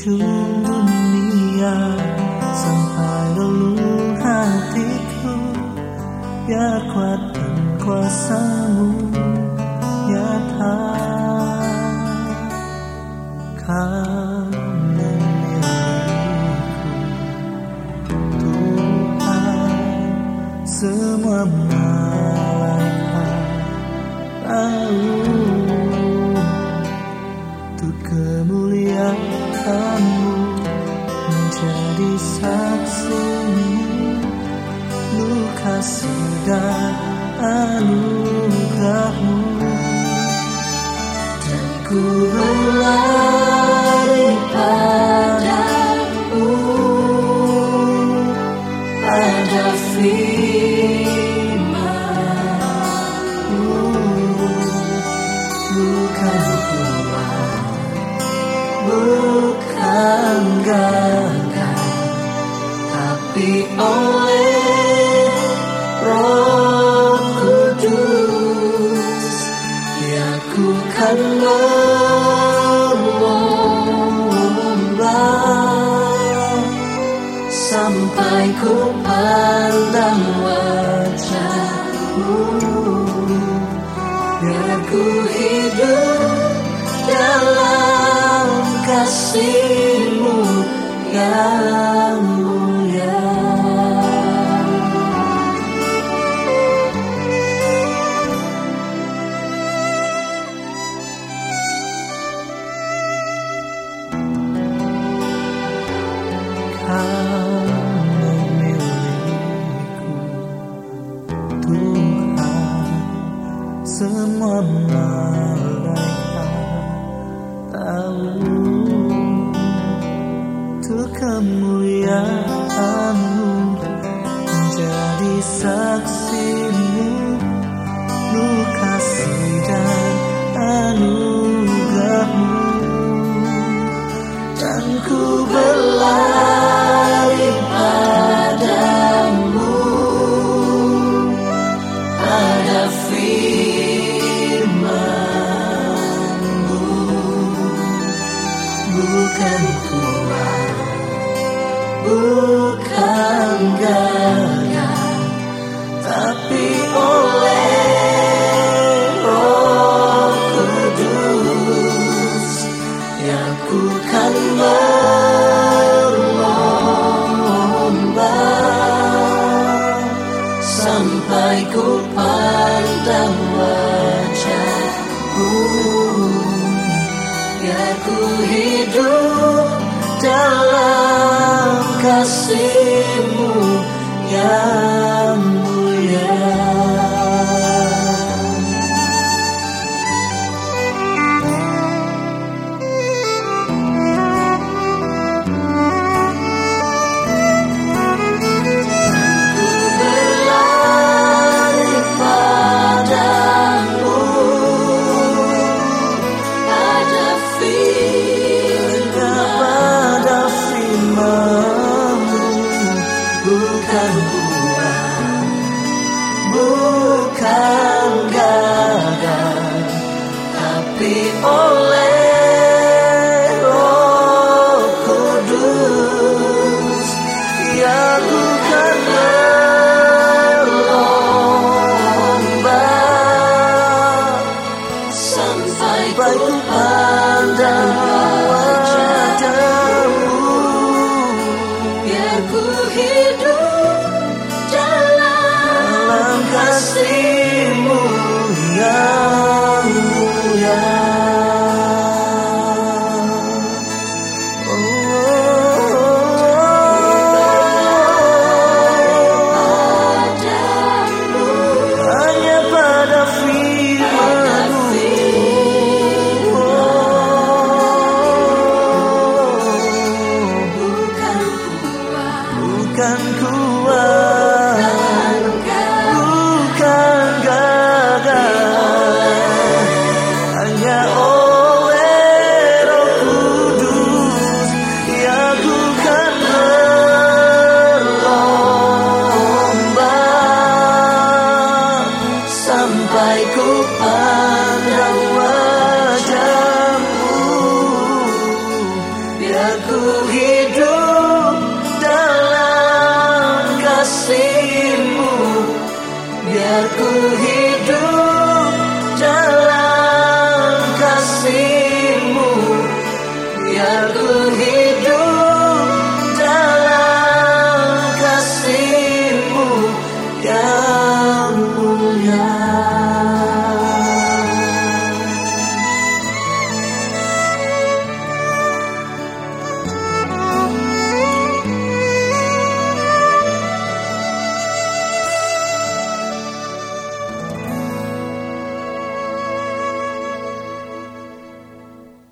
dunia sampai relung hatiku. Ya Biar kuatkan kuasamu nyata kau memilihku Tuhan semua kemuliaanmu menjadi saksimu kasih dan anugerahmu. Dan ku melomba sampai ku pandang wajahmu. Biar ku hidup dalam kasihmu memilihku Tuhan semua malaikat tahu Tuh kemuliaanmu menjadi saksimu. Lu kasih dan anugerahmu. Dan ku berlari sampai ku pandang wajahmu hidup dalam kasihmu yang Allah Yeah.